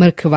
መርክባ